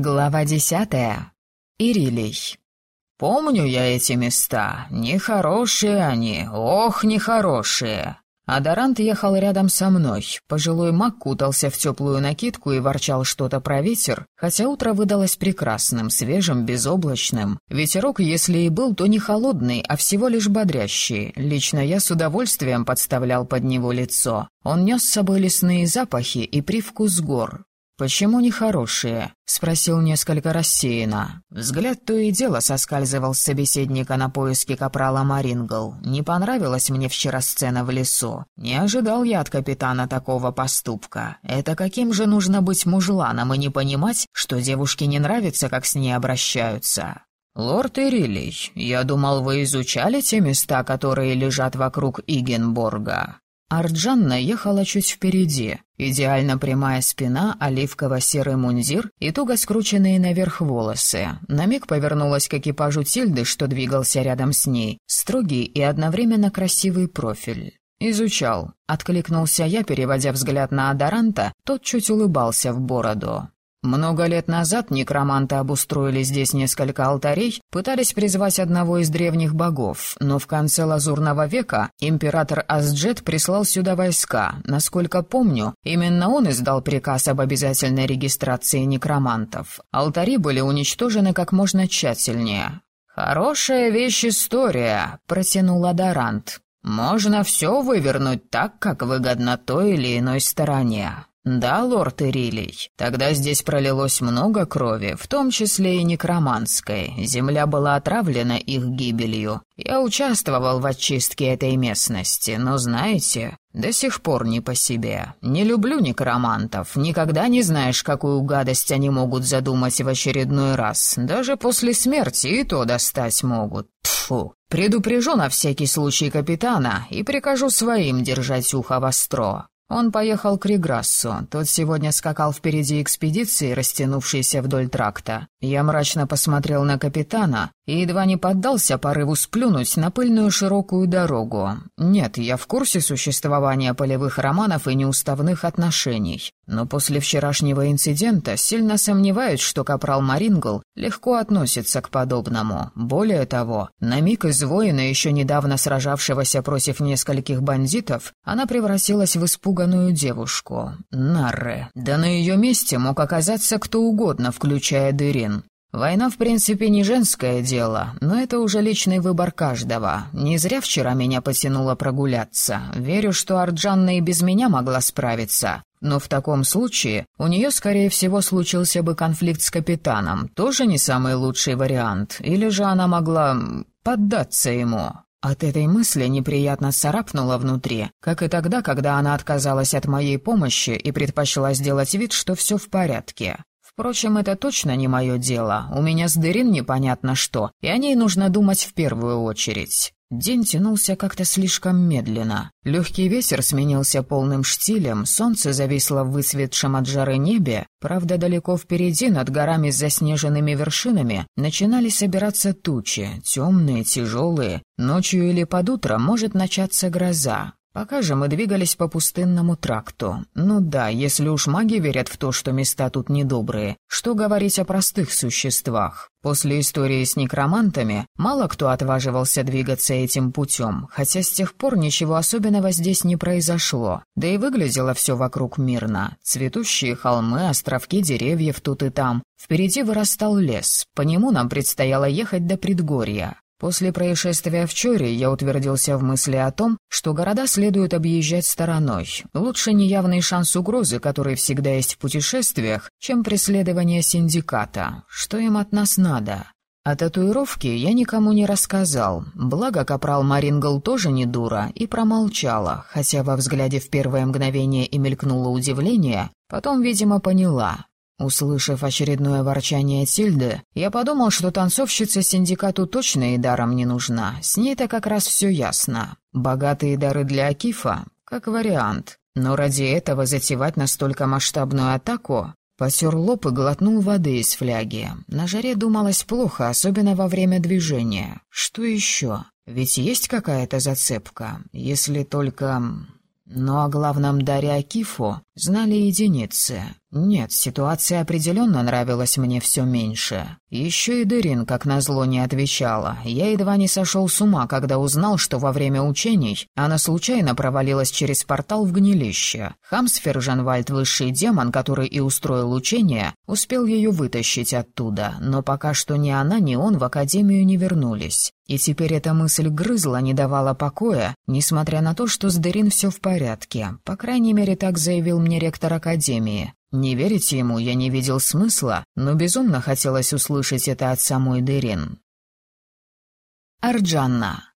Глава десятая. Ирилей. «Помню я эти места. Нехорошие они, ох, нехорошие». Адарант ехал рядом со мной. Пожилой маг кутался в теплую накидку и ворчал что-то про ветер, хотя утро выдалось прекрасным, свежим, безоблачным. Ветерок, если и был, то не холодный, а всего лишь бодрящий. Лично я с удовольствием подставлял под него лицо. Он нес с собой лесные запахи и привкус гор. «Почему нехорошие?» — спросил несколько рассеянно. Взгляд то и дело соскальзывал с собеседника на поиски капрала Марингл. Не понравилась мне вчера сцена в лесу. Не ожидал я от капитана такого поступка. Это каким же нужно быть мужланом и не понимать, что девушке не нравится, как с ней обращаются? «Лорд Ирилий, я думал, вы изучали те места, которые лежат вокруг Игенборга?» Арджанна ехала чуть впереди. Идеально прямая спина, оливково-серый мундир и туго скрученные наверх волосы. На миг повернулась к экипажу Тильды, что двигался рядом с ней. Строгий и одновременно красивый профиль. «Изучал», — откликнулся я, переводя взгляд на Адаранта, тот чуть улыбался в бороду. Много лет назад некроманты обустроили здесь несколько алтарей, пытались призвать одного из древних богов, но в конце Лазурного века император Асджет прислал сюда войска. Насколько помню, именно он издал приказ об обязательной регистрации некромантов. Алтари были уничтожены как можно тщательнее. «Хорошая вещь история», — протянул Адарант. «Можно все вывернуть так, как выгодно той или иной стороне. «Да, лорд Ирилий, тогда здесь пролилось много крови, в том числе и некроманской. Земля была отравлена их гибелью. Я участвовал в очистке этой местности, но, знаете, до сих пор не по себе. Не люблю некромантов, никогда не знаешь, какую гадость они могут задумать в очередной раз. Даже после смерти и то достать могут. Тьфу. Предупрежу на всякий случай капитана и прикажу своим держать ухо востро. Он поехал к Реграссу. Тот сегодня скакал впереди экспедиции, растянувшейся вдоль тракта. Я мрачно посмотрел на капитана и едва не поддался порыву сплюнуть на пыльную широкую дорогу. Нет, я в курсе существования полевых романов и неуставных отношений. Но после вчерашнего инцидента сильно сомневаюсь, что капрал Марингл легко относится к подобному. Более того, на миг из воина, еще недавно сражавшегося против нескольких бандитов, она превратилась в испуганную девушку. Нарре. Да на ее месте мог оказаться кто угодно, включая Дырин. Война, в принципе, не женское дело, но это уже личный выбор каждого. Не зря вчера меня потянуло прогуляться. Верю, что Арджанна и без меня могла справиться. Но в таком случае у нее, скорее всего, случился бы конфликт с капитаном. Тоже не самый лучший вариант. Или же она могла поддаться ему. От этой мысли неприятно царапнуло внутри, как и тогда, когда она отказалась от моей помощи и предпочла сделать вид, что все в порядке. Впрочем, это точно не мое дело. У меня с Дырин непонятно что, и о ней нужно думать в первую очередь. День тянулся как-то слишком медленно. Легкий ветер сменился полным штилем, солнце зависло в высветшем от жары небе. Правда, далеко впереди, над горами с заснеженными вершинами, начинали собираться тучи, темные, тяжелые. Ночью или под утро может начаться гроза. Пока же мы двигались по пустынному тракту. Ну да, если уж маги верят в то, что места тут недобрые, что говорить о простых существах? После истории с некромантами мало кто отваживался двигаться этим путем, хотя с тех пор ничего особенного здесь не произошло. Да и выглядело все вокруг мирно. Цветущие холмы, островки деревьев тут и там. Впереди вырастал лес, по нему нам предстояло ехать до предгорья. После происшествия в Чоре я утвердился в мысли о том, что города следует объезжать стороной. Лучше неявный шанс угрозы, который всегда есть в путешествиях, чем преследование синдиката. Что им от нас надо? О татуировке я никому не рассказал, благо капрал Марингл тоже не дура и промолчала, хотя во взгляде в первое мгновение и мелькнуло удивление, потом, видимо, поняла. Услышав очередное ворчание Тильды, я подумал, что танцовщица синдикату точно и даром не нужна. С ней-то как раз все ясно. Богатые дары для Акифа — как вариант. Но ради этого затевать настолько масштабную атаку... Потер лоб и глотнул воды из фляги. На жаре думалось плохо, особенно во время движения. Что еще? Ведь есть какая-то зацепка, если только... Но о главном даре Акифу знали единицы. Нет, ситуация определенно нравилась мне все меньше. Еще и Дырин, как назло, не отвечала. Я едва не сошел с ума, когда узнал, что во время учений она случайно провалилась через портал в гнилище. Хамсфер Жанвальд, высший демон, который и устроил учение, успел ее вытащить оттуда, но пока что ни она, ни он в академию не вернулись. И теперь эта мысль грызла, не давала покоя, несмотря на то, что с Дырин все в порядке. По крайней мере, так заявил мне ректор академии. Не верить ему я не видел смысла, но безумно хотелось услышать это от самой Дерин. Арджанна.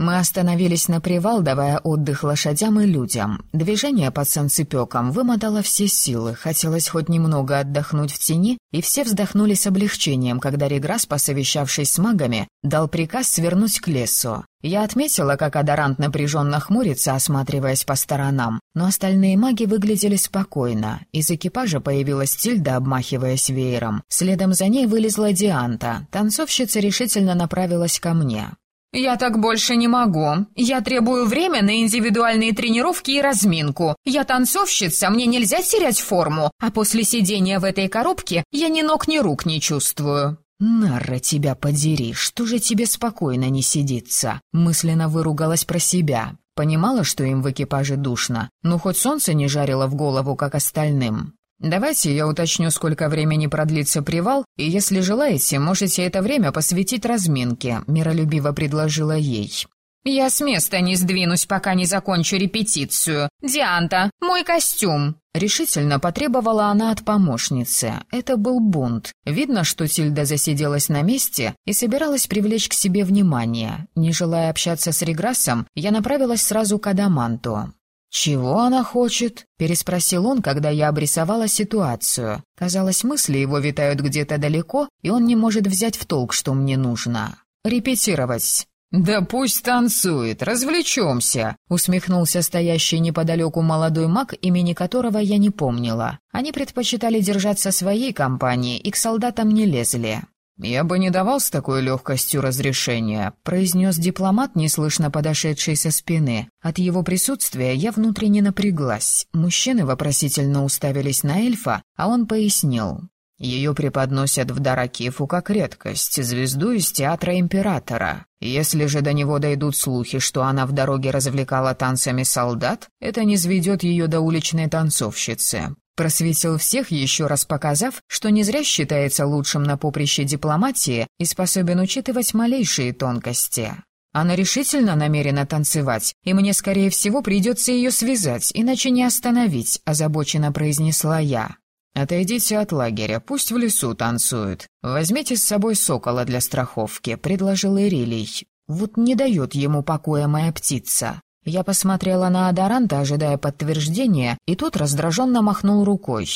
Мы остановились на привал, давая отдых лошадям и людям. Движение под санцепёком вымотало все силы, хотелось хоть немного отдохнуть в тени, и все вздохнули с облегчением, когда Реграс, посовещавшись с магами, дал приказ свернуть к лесу. Я отметила, как Адорант напряженно хмурится, осматриваясь по сторонам, но остальные маги выглядели спокойно. Из экипажа появилась Тильда, обмахиваясь веером. Следом за ней вылезла Дианта. Танцовщица решительно направилась ко мне. «Я так больше не могу. Я требую время на индивидуальные тренировки и разминку. Я танцовщица, мне нельзя терять форму, а после сидения в этой коробке я ни ног, ни рук не чувствую». «Нарра, тебя подери, что же тебе спокойно не сидится?» Мысленно выругалась про себя. Понимала, что им в экипаже душно, но хоть солнце не жарило в голову, как остальным. «Давайте я уточню, сколько времени продлится привал, и если желаете, можете это время посвятить разминке», — миролюбиво предложила ей. «Я с места не сдвинусь, пока не закончу репетицию. Дианта, мой костюм!» Решительно потребовала она от помощницы. Это был бунт. Видно, что Тильда засиделась на месте и собиралась привлечь к себе внимание. Не желая общаться с Реграссом, я направилась сразу к Адаманту. «Чего она хочет?» — переспросил он, когда я обрисовала ситуацию. Казалось, мысли его витают где-то далеко, и он не может взять в толк, что мне нужно. «Репетировать». «Да пусть танцует, развлечемся», — усмехнулся стоящий неподалеку молодой маг, имени которого я не помнила. Они предпочитали держаться своей компании и к солдатам не лезли. «Я бы не давал с такой легкостью разрешения», — произнес дипломат, неслышно подошедший со спины. От его присутствия я внутренне напряглась. Мужчины вопросительно уставились на эльфа, а он пояснил. Ее преподносят в Даракифу как редкость, звезду из театра императора. Если же до него дойдут слухи, что она в дороге развлекала танцами солдат, это не сведет ее до уличной танцовщицы. Просветил всех, еще раз показав, что не зря считается лучшим на поприще дипломатии и способен учитывать малейшие тонкости. Она решительно намерена танцевать, и мне, скорее всего, придется ее связать, иначе не остановить», — озабоченно произнесла я. «Отойдите от лагеря, пусть в лесу танцуют. Возьмите с собой сокола для страховки», — предложил Ирилий. «Вот не дает ему покоя моя птица. Я посмотрела на Адаранта, ожидая подтверждения, и тот раздраженно махнул рукой.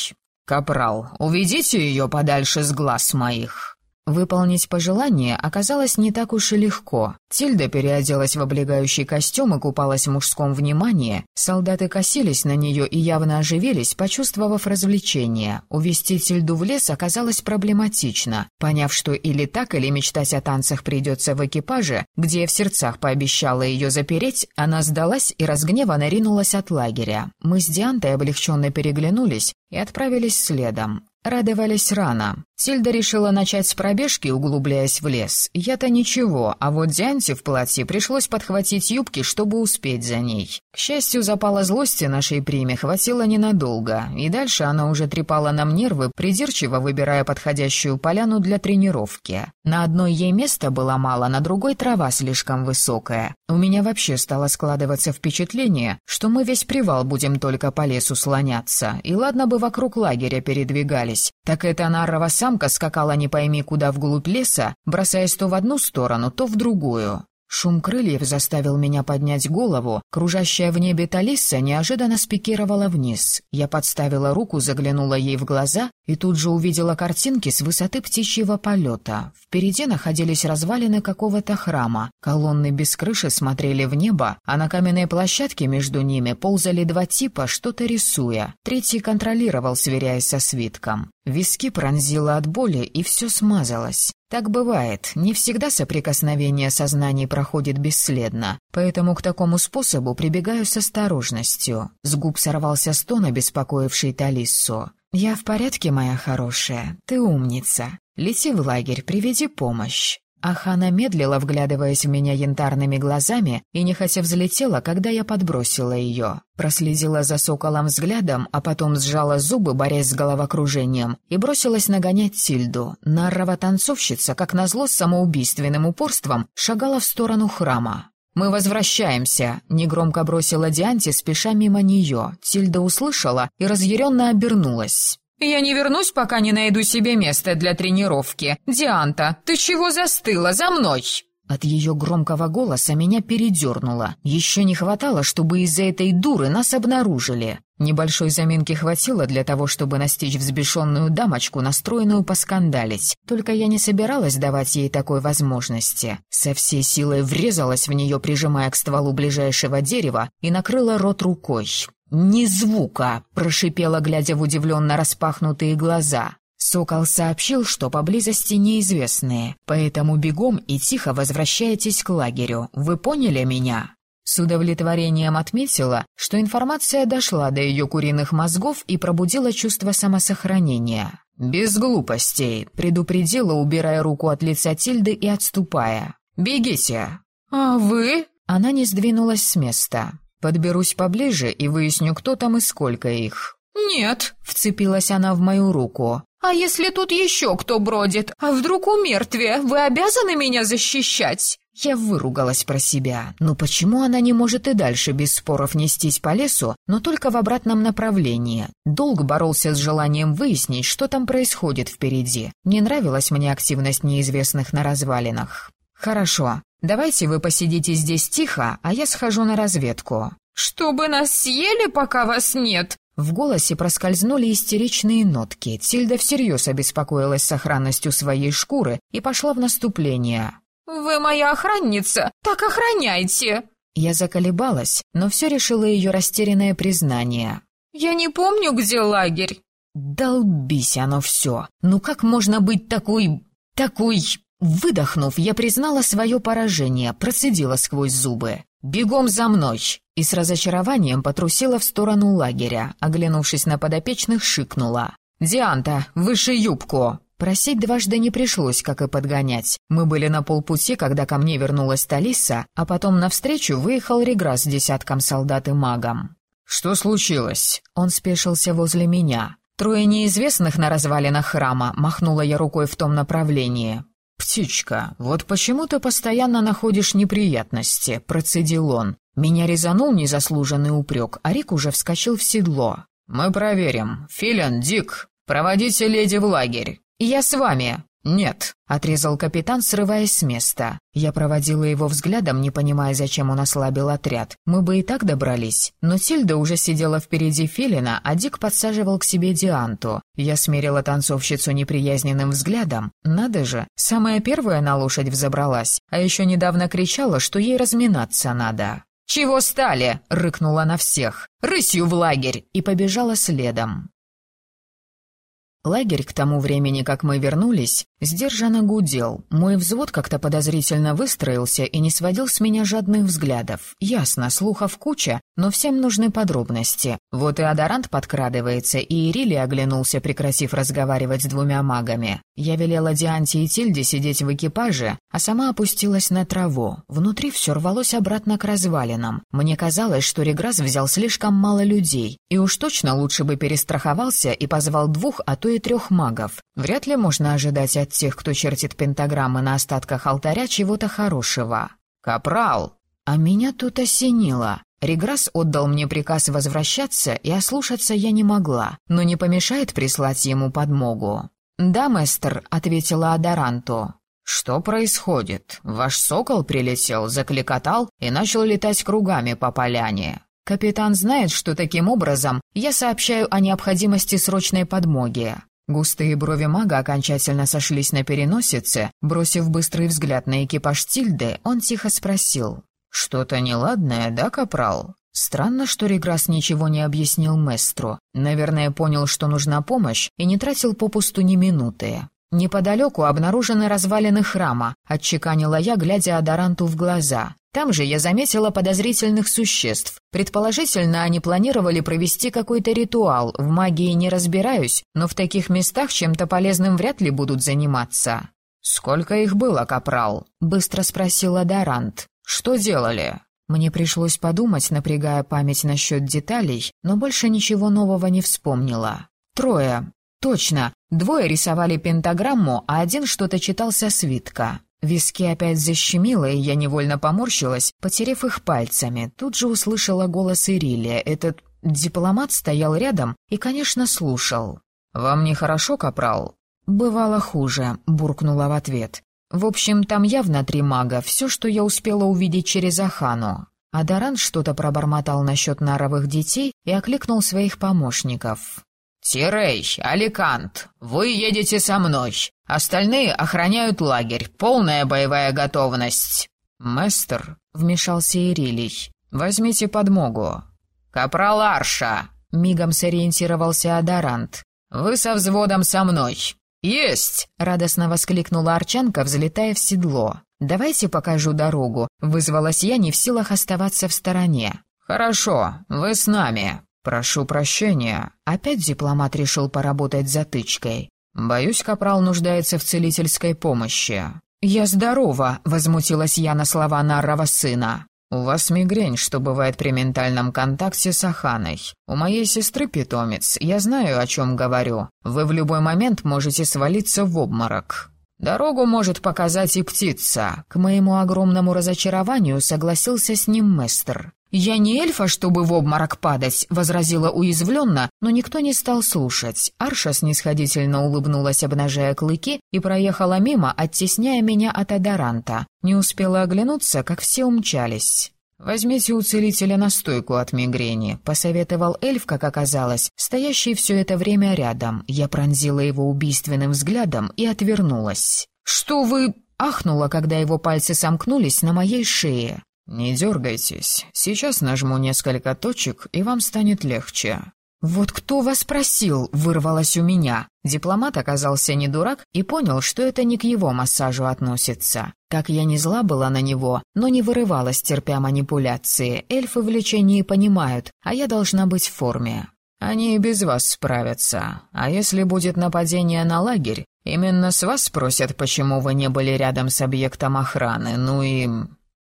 «Капрал, уведите ее подальше с глаз моих». Выполнить пожелание оказалось не так уж и легко. Тильда переоделась в облегающий костюм и купалась в мужском внимании. Солдаты косились на нее и явно оживились, почувствовав развлечение. Увести Тильду в лес оказалось проблематично. Поняв, что или так, или мечтать о танцах придется в экипаже, где в сердцах пообещала ее запереть, она сдалась и разгневанно ринулась от лагеря. Мы с Диантой облегченно переглянулись и отправились следом. Радовались рано. Сильда решила начать с пробежки, углубляясь в лес. Я-то ничего, а вот Дианте в платье пришлось подхватить юбки, чтобы успеть за ней. К счастью, запала злости нашей приме хватило ненадолго, и дальше она уже трепала нам нервы, придирчиво выбирая подходящую поляну для тренировки. На одной ей места было мало, на другой трава слишком высокая. У меня вообще стало складываться впечатление, что мы весь привал будем только по лесу слоняться, и ладно бы вокруг лагеря передвигались. Так эта нарова самка скакала не пойми куда вглубь леса, бросаясь то в одну сторону, то в другую. Шум крыльев заставил меня поднять голову. Кружащая в небе Талисса неожиданно спикировала вниз. Я подставила руку, заглянула ей в глаза и тут же увидела картинки с высоты птичьего полета. Впереди находились развалины какого-то храма. Колонны без крыши смотрели в небо, а на каменной площадке между ними ползали два типа, что-то рисуя. Третий контролировал, сверяясь со свитком. Виски пронзило от боли, и все смазалось. Так бывает, не всегда соприкосновение сознаний проходит бесследно, поэтому к такому способу прибегаю с осторожностью. С губ сорвался стон, обеспокоивший Талиссу. «Я в порядке, моя хорошая. Ты умница. Лети в лагерь, приведи помощь». Ахана медлила, вглядываясь в меня янтарными глазами, и нехотя взлетела, когда я подбросила ее. Проследила за соколом взглядом, а потом сжала зубы, борясь с головокружением, и бросилась нагонять Тильду. Наррова танцовщица, как назло с самоубийственным упорством, шагала в сторону храма. «Мы возвращаемся», — негромко бросила Дианти, спеша мимо нее. Тильда услышала и разъяренно обернулась. «Я не вернусь, пока не найду себе место для тренировки. Дианта, ты чего застыла? За мной!» От ее громкого голоса меня передернуло. Еще не хватало, чтобы из-за этой дуры нас обнаружили. Небольшой заминки хватило для того, чтобы настичь взбешенную дамочку, настроенную поскандалить. Только я не собиралась давать ей такой возможности. Со всей силой врезалась в нее, прижимая к стволу ближайшего дерева, и накрыла рот рукой. «Ни звука!» — прошипела, глядя в удивленно распахнутые глаза. Сокол сообщил, что поблизости неизвестные, поэтому бегом и тихо возвращаетесь к лагерю. Вы поняли меня?» С удовлетворением отметила, что информация дошла до ее куриных мозгов и пробудила чувство самосохранения. «Без глупостей», — предупредила, убирая руку от лица Тильды и отступая. «Бегите!» «А вы?» Она не сдвинулась с места. Подберусь поближе и выясню, кто там и сколько их». «Нет», — вцепилась она в мою руку. «А если тут еще кто бродит? А вдруг у мертвия? Вы обязаны меня защищать?» Я выругалась про себя. Ну почему она не может и дальше без споров нестись по лесу, но только в обратном направлении? Долг боролся с желанием выяснить, что там происходит впереди. Не нравилась мне активность неизвестных на развалинах. «Хорошо, давайте вы посидите здесь тихо, а я схожу на разведку». «Чтобы нас съели, пока вас нет?» В голосе проскользнули истеричные нотки. Тильда всерьез обеспокоилась сохранностью своей шкуры и пошла в наступление. «Вы моя охранница, так охраняйте!» Я заколебалась, но все решило ее растерянное признание. «Я не помню, где лагерь». «Долбись оно все! Ну как можно быть такой... такой...» Выдохнув, я признала свое поражение, процедила сквозь зубы. «Бегом за мной!» И с разочарованием потрусила в сторону лагеря, оглянувшись на подопечных, шикнула. «Дианта, выше юбку!» Просить дважды не пришлось, как и подгонять. Мы были на полпути, когда ко мне вернулась Талиса, а потом навстречу выехал Реграс с десятком солдат и магом. «Что случилось?» Он спешился возле меня. Трое неизвестных на развалинах храма, махнула я рукой в том направлении. «Птичка, вот почему ты постоянно находишь неприятности?» — процедил он. Меня резанул незаслуженный упрек, а Рик уже вскочил в седло. «Мы проверим. Филин, Дик, проводите леди в лагерь. Я с вами». «Нет», — отрезал капитан, срываясь с места. Я проводила его взглядом, не понимая, зачем он ослабил отряд. Мы бы и так добрались. Но Тильда уже сидела впереди Филина, а Дик подсаживал к себе Дианту. Я смерила танцовщицу неприязненным взглядом. Надо же, самая первая на лошадь взобралась, а еще недавно кричала, что ей разминаться надо. «Чего стали?» — рыкнула на всех. «Рысью в лагерь!» и побежала следом. Лагерь к тому времени, как мы вернулись, сдержанно гудел. Мой взвод как-то подозрительно выстроился и не сводил с меня жадных взглядов. Ясно, слухов куча, но всем нужны подробности. Вот и Адорант подкрадывается, и Ирили оглянулся, прекратив разговаривать с двумя магами. Я велела Дианте и Тильде сидеть в экипаже, а сама опустилась на траву. Внутри все рвалось обратно к развалинам. Мне казалось, что Реграс взял слишком мало людей, и уж точно лучше бы перестраховался и позвал двух, а то и трех магов. Вряд ли можно ожидать от тех, кто чертит пентаграммы на остатках алтаря, чего-то хорошего. «Капрал!» А меня тут осенило. Реграс отдал мне приказ возвращаться, и ослушаться я не могла, но не помешает прислать ему подмогу. «Да, мэстер», — ответила Адоранту. «Что происходит? Ваш сокол прилетел, закликотал и начал летать кругами по поляне. Капитан знает, что таким образом я сообщаю о необходимости срочной подмоги. Густые брови мага окончательно сошлись на переносице. Бросив быстрый взгляд на экипаж Тильды, он тихо спросил. «Что-то неладное, да, капрал?» Странно, что Реграс ничего не объяснил Местру. Наверное, понял, что нужна помощь, и не тратил попусту ни минуты. Неподалеку обнаружены развалины храма, отчеканила я, глядя Адоранту в глаза. Там же я заметила подозрительных существ. Предположительно, они планировали провести какой-то ритуал. В магии не разбираюсь, но в таких местах чем-то полезным вряд ли будут заниматься. «Сколько их было, капрал?» — быстро спросила Дарант. «Что делали?» Мне пришлось подумать, напрягая память насчет деталей, но больше ничего нового не вспомнила. Трое. Точно. Двое рисовали пентаграмму, а один что-то читал со свитка. Виски опять защемило, и я невольно поморщилась, потерев их пальцами. Тут же услышала голос Ирилия. Этот дипломат стоял рядом и, конечно, слушал. «Вам нехорошо, капрал?» «Бывало хуже», — буркнула в ответ. «В общем, там явно три мага, все, что я успела увидеть через Ахану». Адаран что-то пробормотал насчет наровых детей и окликнул своих помощников. «Тирей, Аликант, вы едете со мной. Остальные охраняют лагерь. Полная боевая готовность». «Мэстер», — вмешался Ирилий, — «возьмите подмогу». «Капрал Арша», — мигом сориентировался Адарант. «Вы со взводом со мной». «Есть!» — радостно воскликнула Арчанка, взлетая в седло. «Давайте покажу дорогу», — вызвалась я, не в силах оставаться в стороне. «Хорошо, вы с нами», «Прошу прощения». Опять дипломат решил поработать затычкой. «Боюсь, капрал нуждается в целительской помощи». «Я здорова», — возмутилась я на слова Наррова сына. «У вас мигрень, что бывает при ментальном контакте с Аханой. У моей сестры питомец, я знаю, о чем говорю. Вы в любой момент можете свалиться в обморок». «Дорогу может показать и птица». К моему огромному разочарованию согласился с ним мэстер. «Я не эльфа, чтобы в обморок падать», — возразила уязвленно, но никто не стал слушать. Арша снисходительно улыбнулась, обнажая клыки, и проехала мимо, оттесняя меня от Адаранта. Не успела оглянуться, как все умчались. «Возьмите у целителя настойку от мигрени», — посоветовал эльф, как оказалось, стоящий все это время рядом. Я пронзила его убийственным взглядом и отвернулась. «Что вы...» — ахнула, когда его пальцы сомкнулись на моей шее. «Не дергайтесь. Сейчас нажму несколько точек, и вам станет легче». «Вот кто вас просил?» — вырвалось у меня. Дипломат оказался не дурак и понял, что это не к его массажу относится. Как я не зла была на него, но не вырывалась, терпя манипуляции. Эльфы в лечении понимают, а я должна быть в форме. Они и без вас справятся. А если будет нападение на лагерь, именно с вас спросят, почему вы не были рядом с объектом охраны, ну и...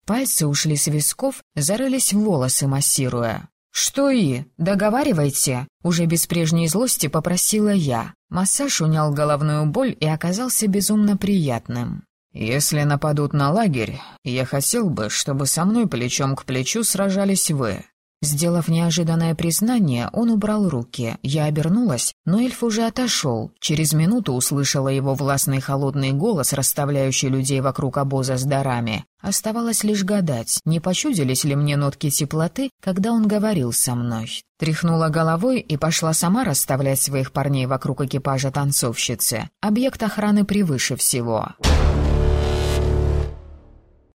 Пальцы ушли с висков, зарылись в волосы, массируя. «Что и? Договаривайте!» Уже без прежней злости попросила я. Массаж унял головную боль и оказался безумно приятным. «Если нападут на лагерь, я хотел бы, чтобы со мной плечом к плечу сражались вы. Сделав неожиданное признание, он убрал руки. Я обернулась, но эльф уже отошел. Через минуту услышала его властный холодный голос, расставляющий людей вокруг обоза с дарами. Оставалось лишь гадать, не почудились ли мне нотки теплоты, когда он говорил со мной. Тряхнула головой и пошла сама расставлять своих парней вокруг экипажа танцовщицы. Объект охраны превыше всего.